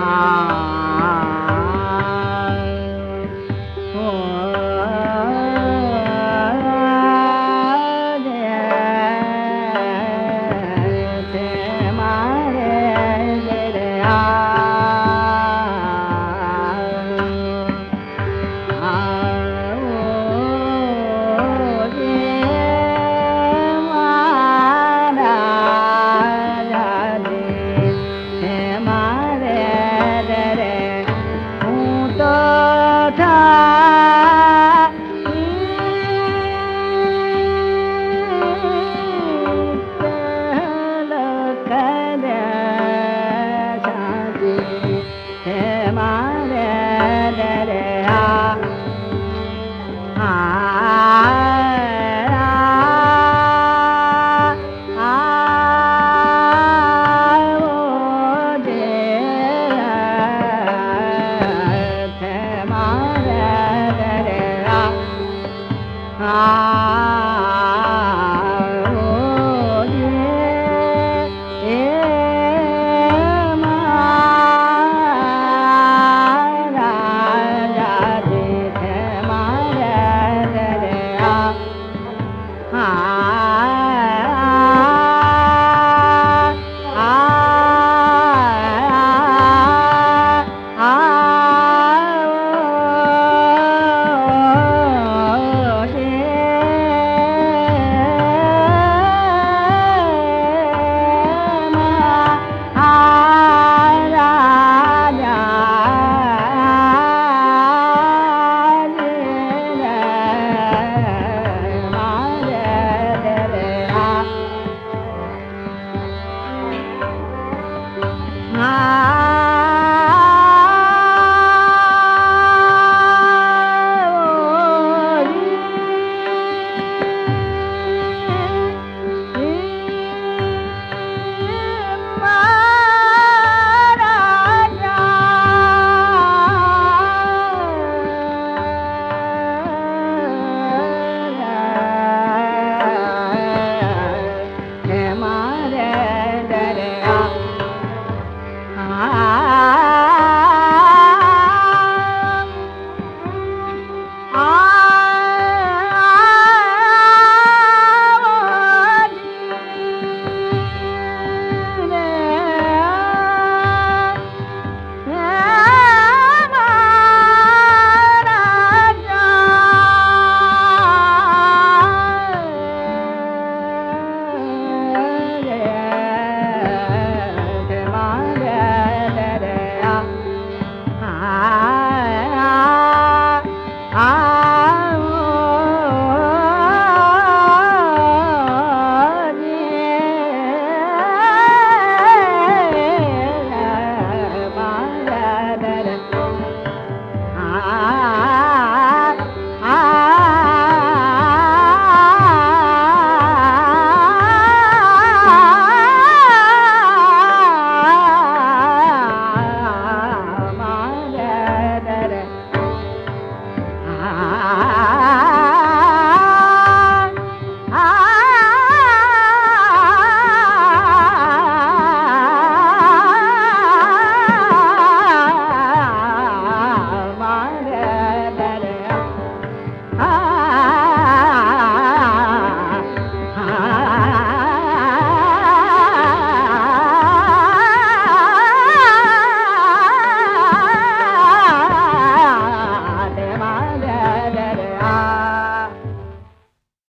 啊。mar. மாற